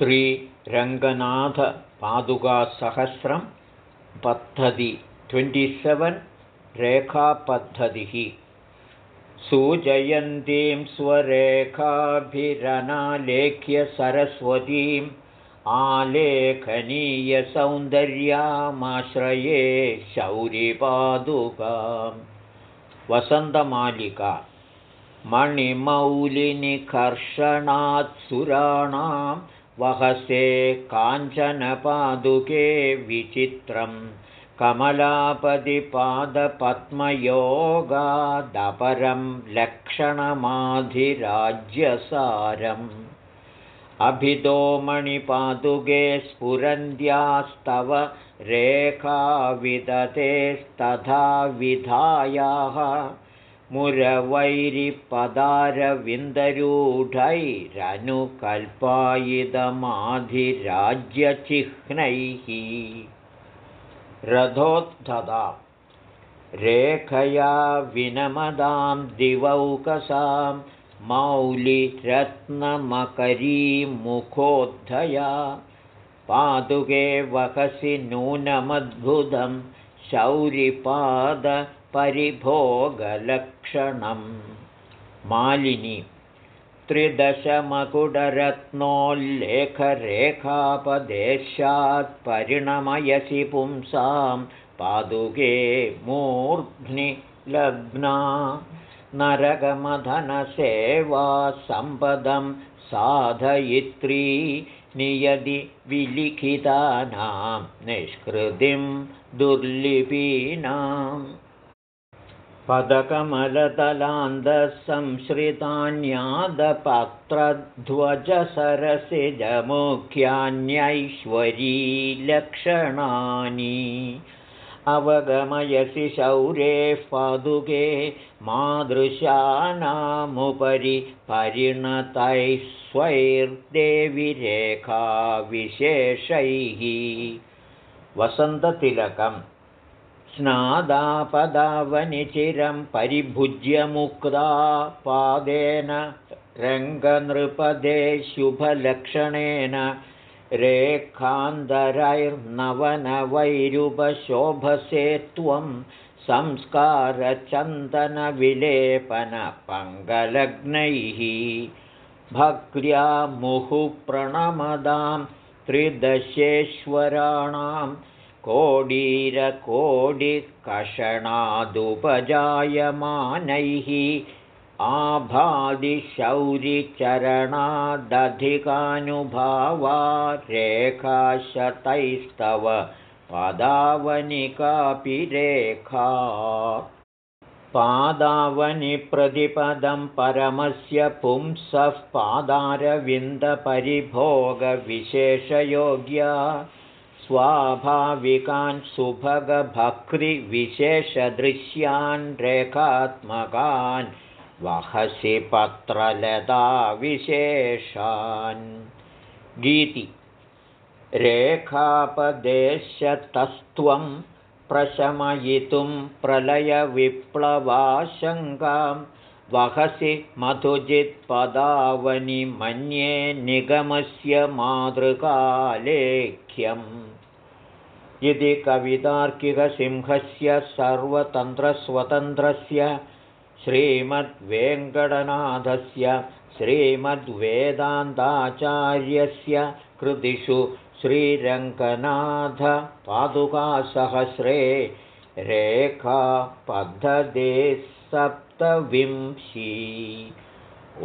श्रीरङ्गनाथपादुकासहस्रं पद्धति ट्वेण्टिसेवन् रेखापद्धतिः। सूचयन्तीं स्वरेखाभिरनालेख्य सरस्वतीम् आलेखनीयसौन्दर्यामाश्रये शौरिपादुकां। वसन्तमालिका मणिमौलिनिकर्षणात्सुराणां वहसे काञ्चनपादुके विचित्रं कमलापदिपादपद्मयोगादपरं लक्षणमाधिराज्यसारम्। अभितो मणिपादुके स्फुरन्त्यास्तव रेखाविदतेस्तथा विधायाः मुरवैरिपदारविन्दरूढैरनुकल्पायिदमाधिराज्यचिह्नैः रथोद्धता रेखया विनमदां दिवौकसां मौलिरत्नमकरीमुखोद्धया पादुके वहसि नूनमद्भुतं शौरिपादपरिभोगलक्षणं मालिनी त्रिदशमकुडरत्नोल्लेखरेखापदेशात् परिणमयसि पुंसां पादुके मूर्ध्नि लग्ना नरगमधनसेवा सम्पदं साधयित्री नियदि विलिखितानां निष्कृतिं दुर्लिपीनाम् पदकमलतलान्दः अवगमयसि शौरेः पादुके मादृशानामुपरि परिणतैः स्वैर्देविरेखाविशेषैः। वसन्ततिलकं स्नादापदावनिचिरं परिभुज्य मुक्ता पादेन रेखान्तरैर्नवनवैरुपशोभसे त्वं संस्कारचन्दनविलेपनपङ्गलग्नैः भक्र्या मुहुप्रणमदां त्रिदशेश्वराणां कोडीरकोडिकषणादुपजायमानैः आभादिशौरिचरणादधिकानुभावा रेखाशतैस्तव पादावनिकापि रेखा। पादावनिप्रतिपदं परमस्य पुंसः पादारविन्दपरिभोगविशेषयोग्या स्वाभाविकान् सुभगभक्तिविशेषदृश्यान् रेखात्मकान् वहसि पत्रलताविशेषान्। गीति। रेखापदेशतस्त्वं प्रशमयितुं प्रलयविप्लवाशङ्कां वहसि मधुजित्पदावनिमन्ये निगमस्य मातृकालेख्यम् इति कवितार्किकसिंहस्य सर्वतन्त्रस्वतन्त्रस्य श्रीमद्वेङ्कटनाथस्य श्रीमद्वेदान्ताचार्यस्य कृतिषु श्रीरङ्गनाथपादुकासहस्रे रेखापद्धते सप्तविंशी। ओ